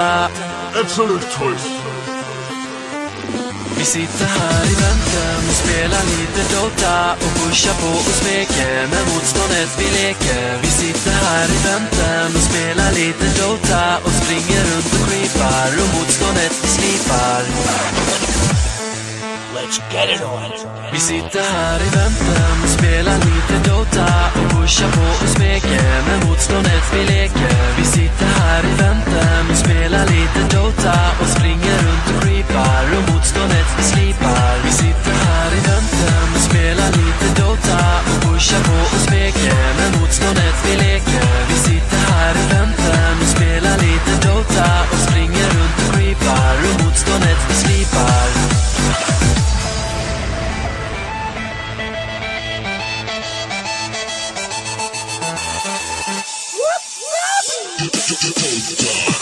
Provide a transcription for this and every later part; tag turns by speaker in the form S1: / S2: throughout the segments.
S1: Absolut choice.
S2: Vi sitter här i väntan och spelar lite Dota och pushar på och smeker med motståndet vi leker. Vi sitter här i väntan och spelar lite Dota och springer runt och creepar och motståndet vi slipar.
S1: Let's get it on.
S2: Vi sitter här i väntan och spelar lite Dota och pushar på och smeker med motståndet vi leker. Vi sitter här i väntan och spelar lite Dota och springer runt och creepar och motståndet vi slipar. Vi sitter här i väntan och spelar lite Dota och pushar på och smeker med motståndet vi leker. Vi sitter här i väntan och spelar lite Dota och springer runt och
S1: Take that.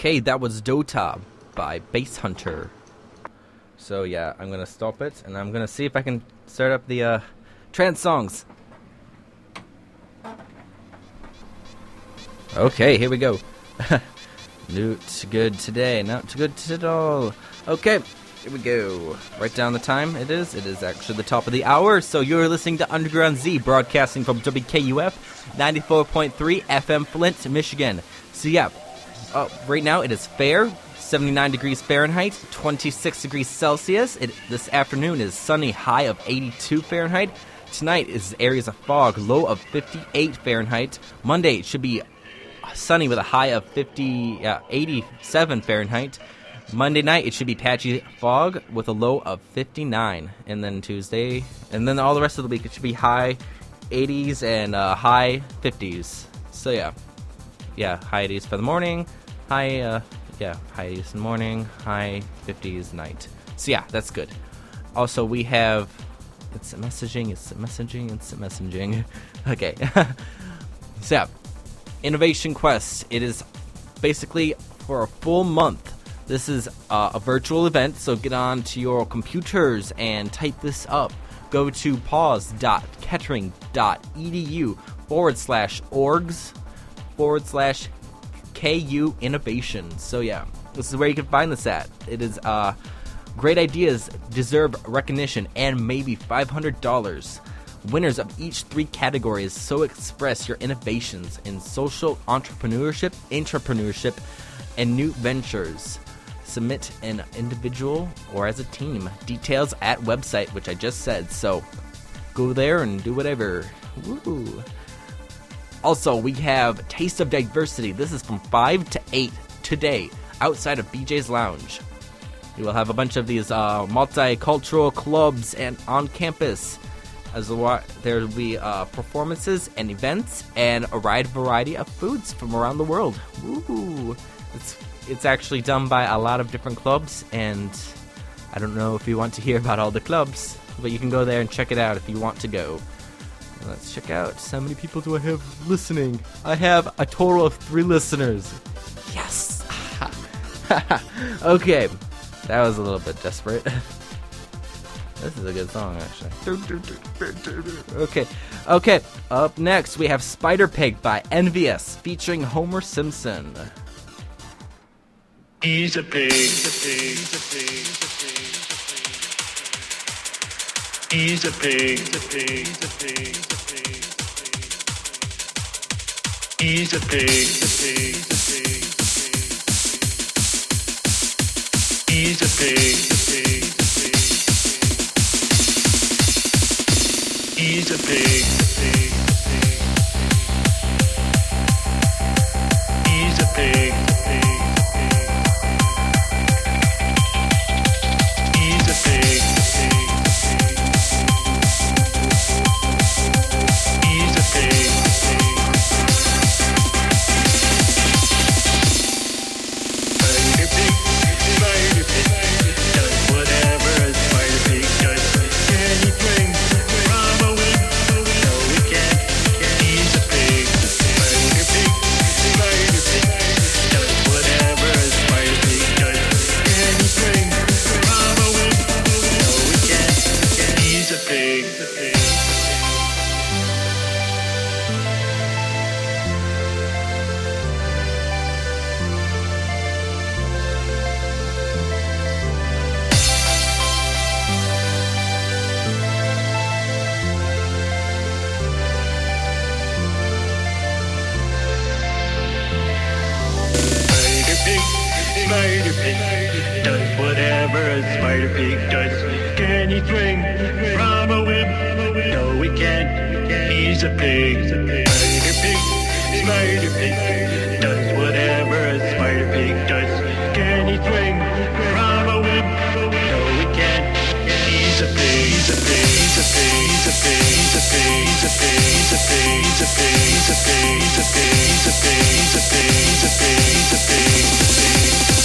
S3: Okay, that was Dota by Basshunter. So yeah, I'm gonna stop it and I'm gonna see if I can start up the uh, trance songs. Okay, here we go. Not good today, not good at all. Okay, here we go. Write down the time it is. It is actually the top of the hour. So you're listening to Underground Z, broadcasting from WKUF 94.3 FM Flint, Michigan. So yeah, uh, right now it is fair, 79 degrees Fahrenheit, 26 degrees Celsius. It, this afternoon is sunny, high of 82 Fahrenheit. Tonight is areas of fog, low of 58 Fahrenheit. Monday it should be sunny with a high of 50, uh, 87 Fahrenheit. Monday night it should be patchy fog with a low of 59, and then Tuesday, and then all the rest of the week it should be high 80s and uh, high 50s. So yeah, yeah, high 80s for the morning, high uh, yeah, high 80s in the morning, high 50s night. So yeah, that's good. Also, we have it's messaging, it's messaging, it's messaging. Okay, so yeah, Innovation Quest. It is basically for a full month. This is uh, a virtual event, so get on to your computers and type this up. Go to pause.kettering.edu forward slash orgs forward slash KU Innovation. So, yeah, this is where you can find this at. It is uh, great ideas deserve recognition and maybe $500. Winners of each three categories so express your innovations in social entrepreneurship, entrepreneurship, and new ventures. Submit an individual or as a team. Details at website, which I just said. So go there and do whatever. Woo. Also, we have Taste of Diversity. This is from 5 to 8 today outside of BJ's Lounge. We will have a bunch of these uh, multicultural clubs and on campus. As well, there will be uh, performances and events and a wide variety of foods from around the world. Woo! It's it's actually done by a lot of different clubs, and I don't know if you want to hear about all the clubs, but you can go there and check it out if you want to go. Let's check out. How many people do I have listening? I have a total of three listeners. Yes. okay, that was a little bit desperate. This is a good song, actually. Okay, okay. Up next, we have Spider Pig by Envious featuring Homer Simpson.
S4: He's a pig. He's a pig. He's a pig. He's a pig. He's a pig. He's a pig. He's a pig. He's a spider pig does. Can he swing from a whip? No, he can't. He's a pig. Spider Pig, Spider Pig does whatever a spider pig does. Can he swing from a whip? No, he can't. He's a pig. He's a pig. He's a pig. He's a pig. He's a pig. He's a pig. He's a pig. He's a pig. He's a pig. He's a pig. He's a pig. He's a pig. He's a pig. He's a pig.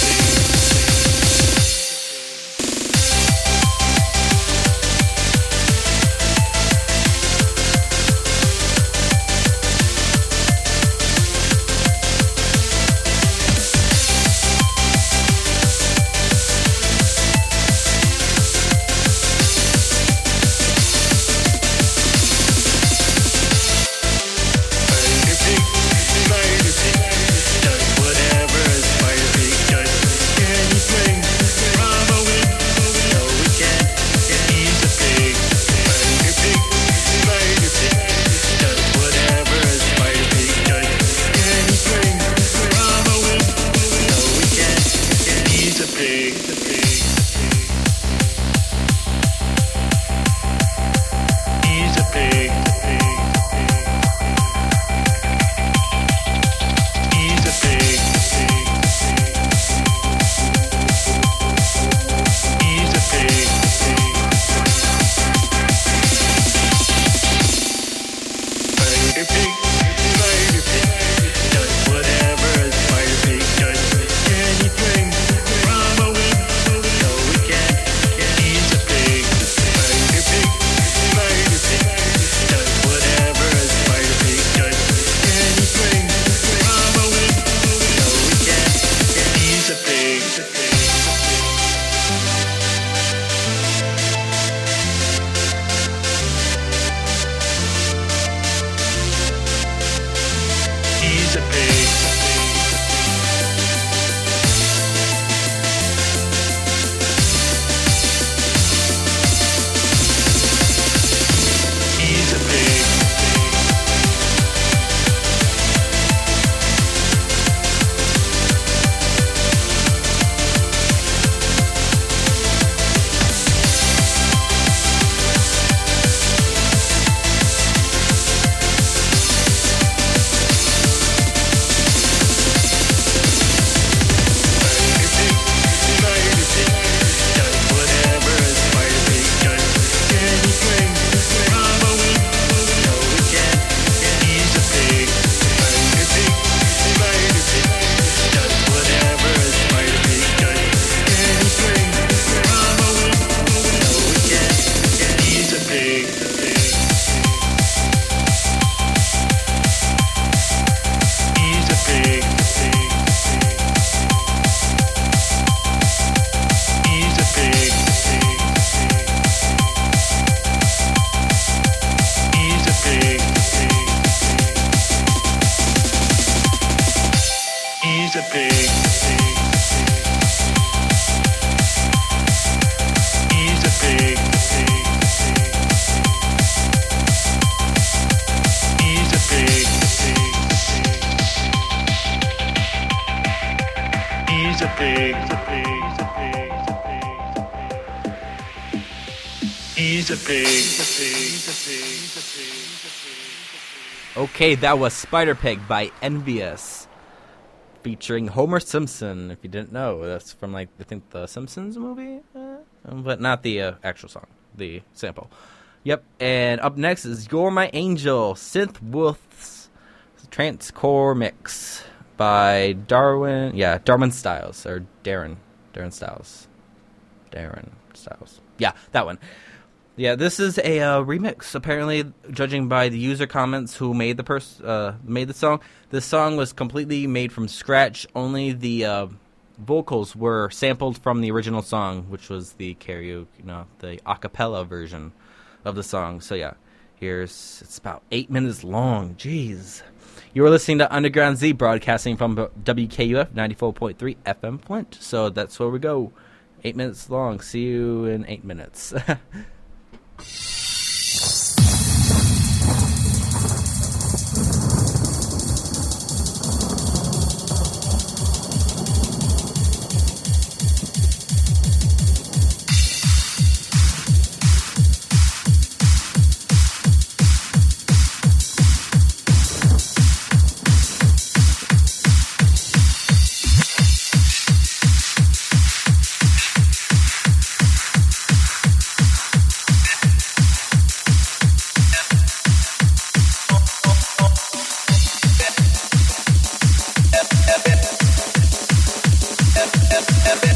S4: He's a pig.
S3: Okay, that was Spider Pig by Envious, featuring Homer Simpson. If you didn't know, that's from like I think the Simpsons movie, uh, but not the uh, actual song, the sample. Yep. And up next is "You're My Angel" Synth Wolf's Transcore Mix by Darwin. Yeah, Darwin Styles or Darren, Darren Styles, Darren Styles. Yeah, that one. Yeah, this is a uh, remix. Apparently, judging by the user comments who made the pers- uh, made the song, this song was completely made from scratch. Only the uh, vocals were sampled from the original song, which was the karaoke, you know, the a cappella version of the song. So yeah, here's it's about eight minutes long. Jeez. You are listening to Underground Z broadcasting from WKUF 94.3 FM Flint. So that's where we go. Eight minutes long. See you in eight minutes.
S5: You're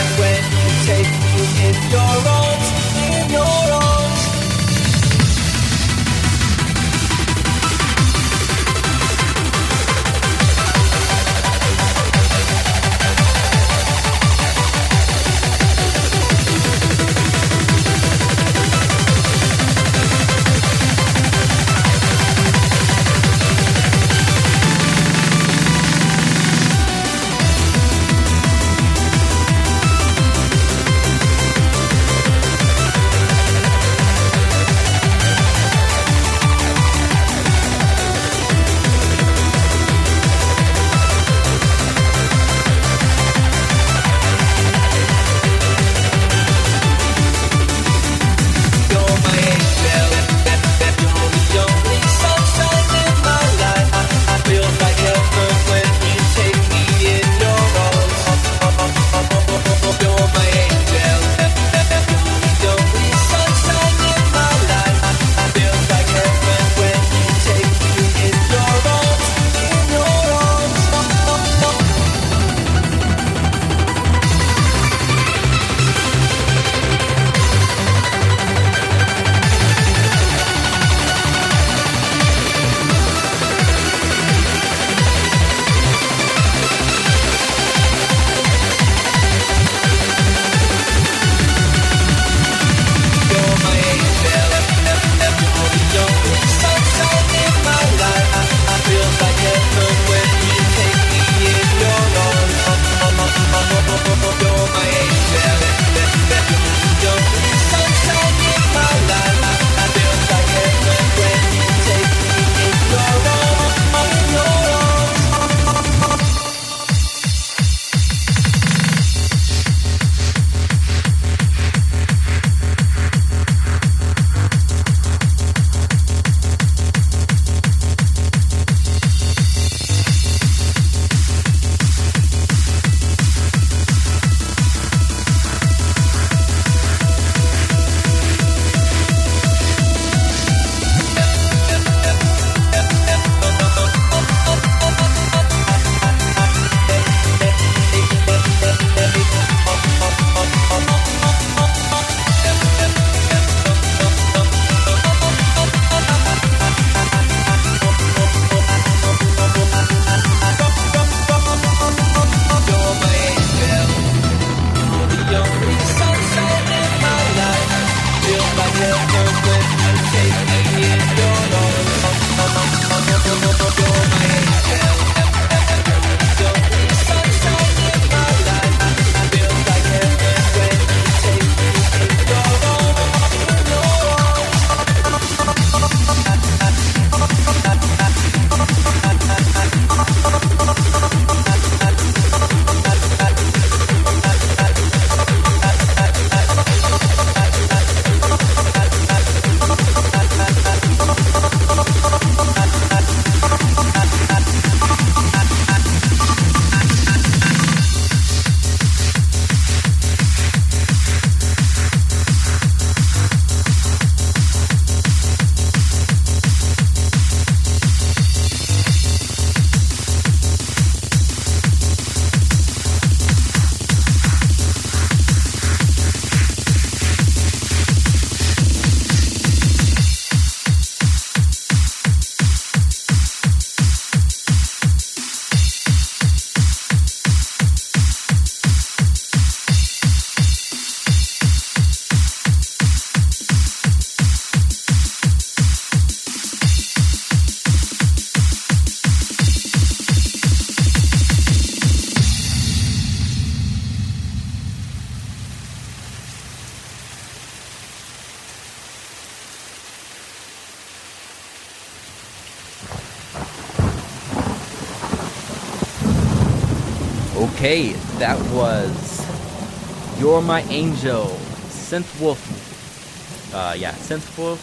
S3: Okay, that was You're My Angel, Synth Wolf. Uh, yeah, Synth Wolf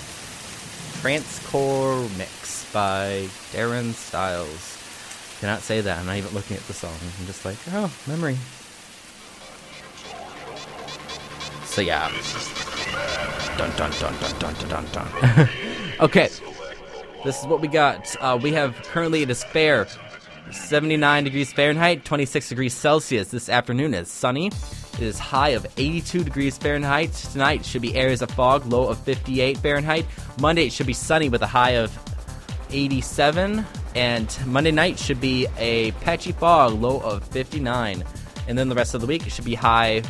S3: Transcore Mix by Darren Styles. Cannot say that. I'm not even looking at the song. I'm just like, oh, memory. So yeah. Dun dun dun dun dun dun dun okay. This is what we got. Uh, we have currently it is fair 79 degrees Fahrenheit, 26 degrees Celsius. This afternoon is sunny. It is high of 82 degrees Fahrenheit. Tonight should be areas of fog, low of 58 Fahrenheit. Monday it should be sunny with a high of 87. And Monday night should be a patchy fog, low of 59. And then the rest of the week it should be high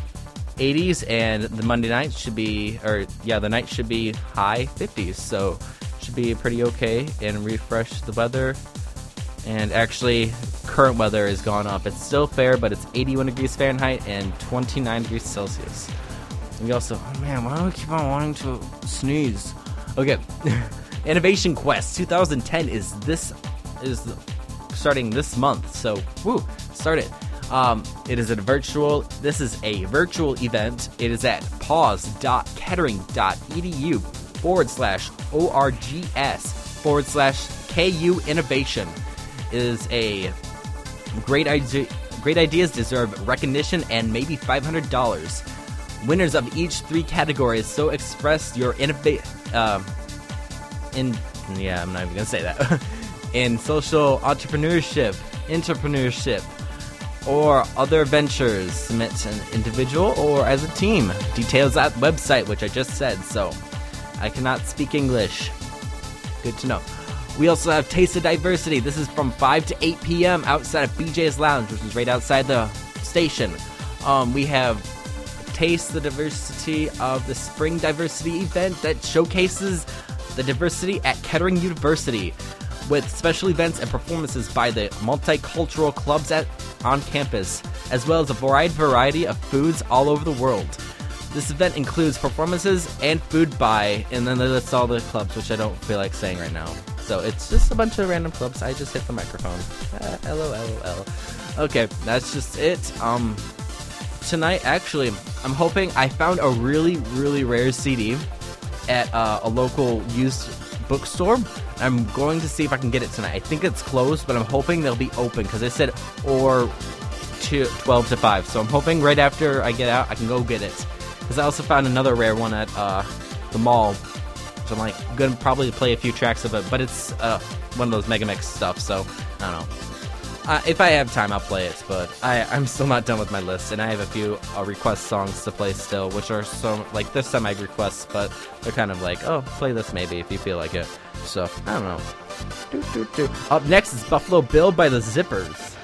S3: 80s, and the Monday night should be, or yeah, the night should be high 50s. So should be pretty okay and refresh the weather and actually current weather has gone up. It's still fair, but it's 81 degrees Fahrenheit and 29 degrees Celsius. And we also, oh man, why do we keep on wanting to sneeze? Okay, Innovation Quest 2010 is this is starting this month, so woo, start it. Um, it is a virtual. This is a virtual event. It is at pause.kettering.edu forward slash orgs forward slash ku innovation is a great idea. Great ideas deserve recognition and maybe $500. Winners of each three categories so express your innovate. Uh, in yeah, I'm not even gonna say that. in social entrepreneurship, entrepreneurship, or other ventures. Submit an individual or as a team. Details at website, which I just said. So I cannot speak English. Good to know. We also have Taste of Diversity. This is from 5 to 8 p.m. outside of BJ's Lounge, which is right outside the station. Um, we have Taste the Diversity of the Spring Diversity event that showcases the diversity at Kettering University with special events and performances by the multicultural clubs at on campus, as well as a wide variety of foods all over the world. This event includes performances and food by, and then list all the clubs, which I don't feel like saying right now. So it's just a bunch of random clubs. I just hit the microphone. Uh, LOL. Okay, that's just it. Um, tonight, actually, I'm hoping I found a really, really rare CD at uh, a local used bookstore. I'm going to see if I can get it tonight. I think it's closed, but I'm hoping they'll be open because they said or to 12 to 5. So I'm hoping right after I get out, I can go get it. Because I also found another rare one at uh, the mall so I'm like gonna probably play a few tracks of it, but it's uh, one of those Megamix stuff. So I don't know. Uh, if I have time, I'll play it, but I, I'm still not done with my list, and I have a few uh, request songs to play still, which are so like they're semi requests, but they're kind of like, oh, play this maybe if you feel like it. So I don't know. Doo, doo, doo. Up next is Buffalo Bill by the Zippers.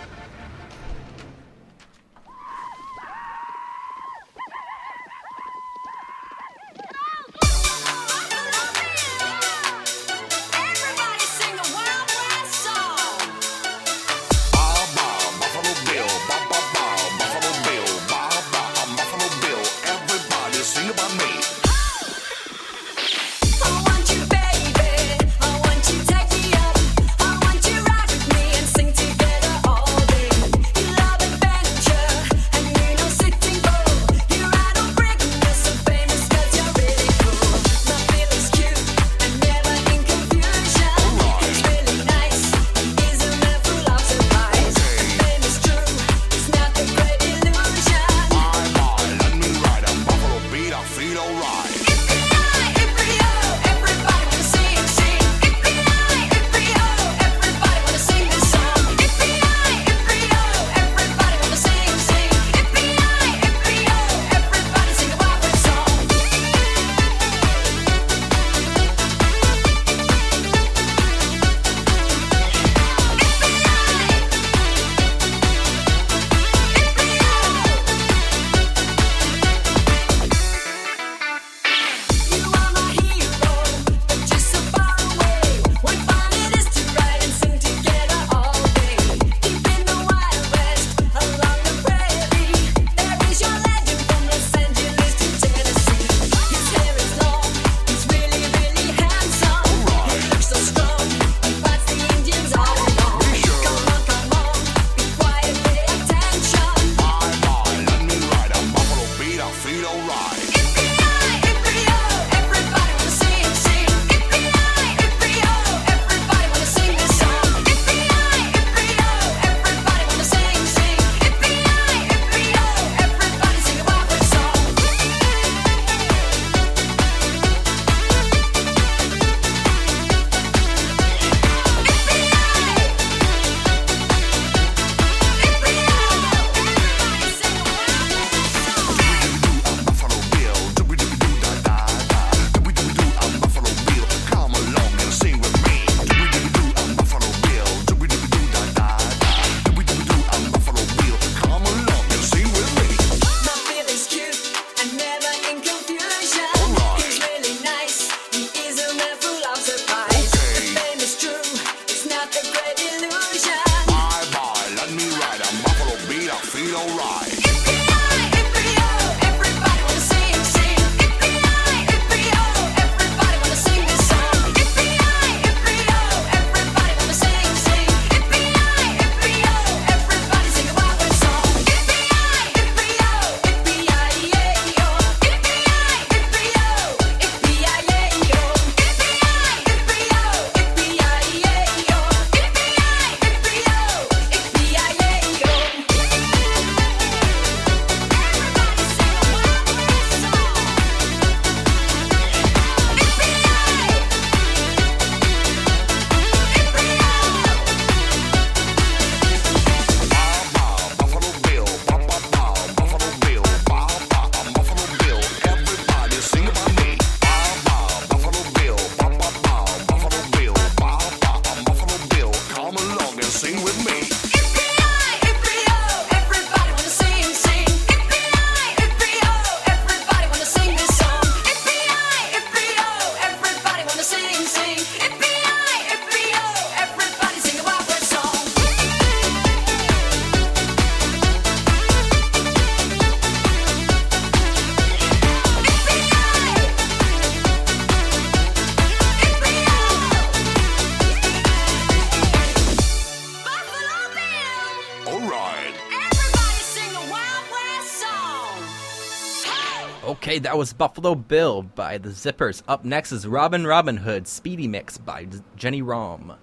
S3: Okay, that was Buffalo Bill by the Zippers. Up next is Robin Robin Hood Speedy Mix by Jenny Rom.